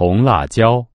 红辣椒。